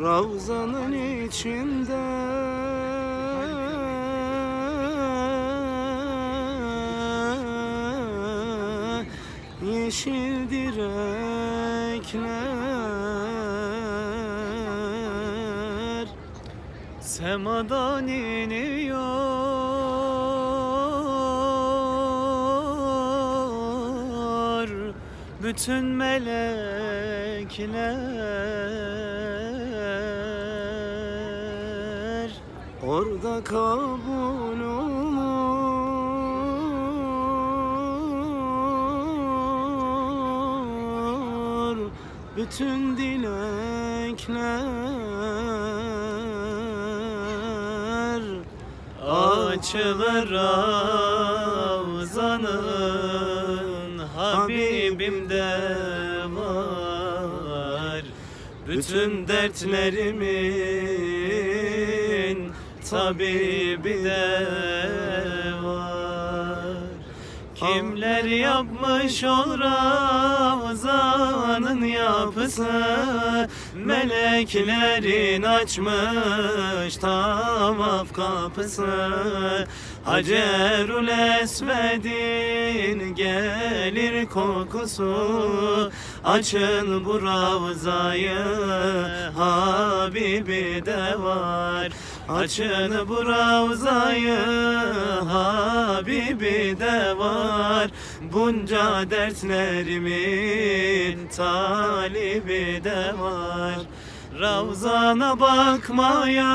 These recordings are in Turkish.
Ravzanın içinde. Yeşil direkler Semadan iniyor. Bütün melekler Orada kabul olur Bütün dilekler Açılır Ravzanın Habibimde var. Bütün dertlerimin Tabibi de var. Kimler yapmış ol Ravzanın yapısı? Meleklerin açmış tavaf kapısı. Hacerul Esved'in gelir kokusu Açın bu ravzayı Habibi de var Açın bu ravzayı Habibi de var. Bunca dertlerimin talibi de var. Ravzana bakmaya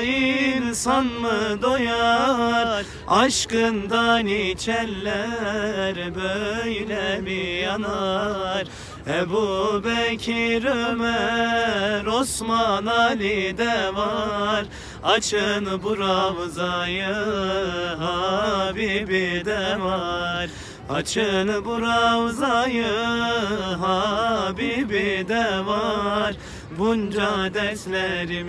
insan mı doyar? Aşkından içerler böyle mi yanar Ebu Bekir Ömer Osman Ali de var. Açın bu ravzayı Habibi de var. Açın bu ravzayı Habibi de var. Bunca derslerimin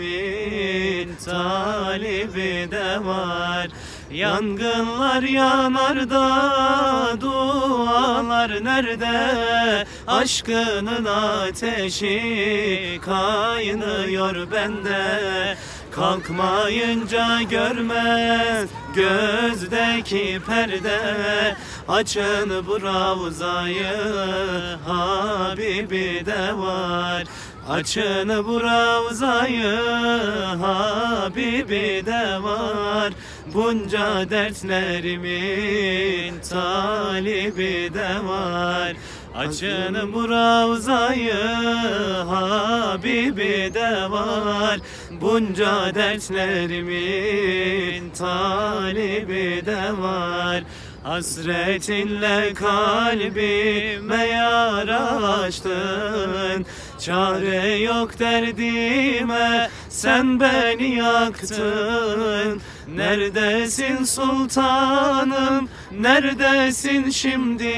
talibi de var Yangınlar yanar da dualar nerede? Aşkının ateşi kaynıyor bende. Kalkmayınca görmez gözdeki perde. Açın bu ravzayı Habibi de var Açın bu ravzayı Habibi de var. Bunca dertlerimin talibi de var. Açın bu ravzayı Habibi de var. Bunca dertlerimin talibi de var. Hasretinle kalbime yara açtın Çare yok derdime sen beni yaktın. Neredesin sultanım neredesin şimdi?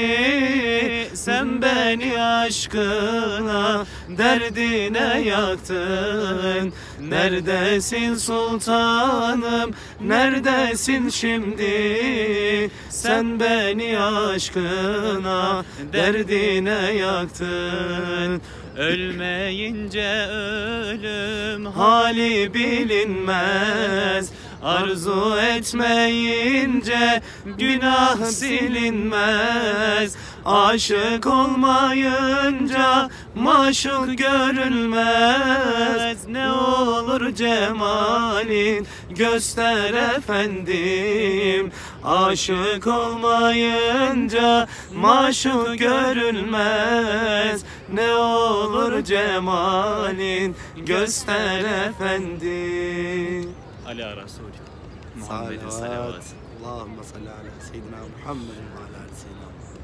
Sen beni aşkına derdine yaktın. Neredesin sultanım neredesin şimdi? Sen beni aşkına derdine yaktın Ölmeyince ölüm hali bilinmez. Arzu etmeyince günah silinmez. Aşık olmayınca maşuk görülmez Ne olur cemalin göster efendim. Aşık olmayınca maşuk görülmez ne olur cemalin göster efendi. Ali Arasul Muhammed'e salavat. Allahümme salli ala seyyidina Muhammed ve ala seyyidina Muhammed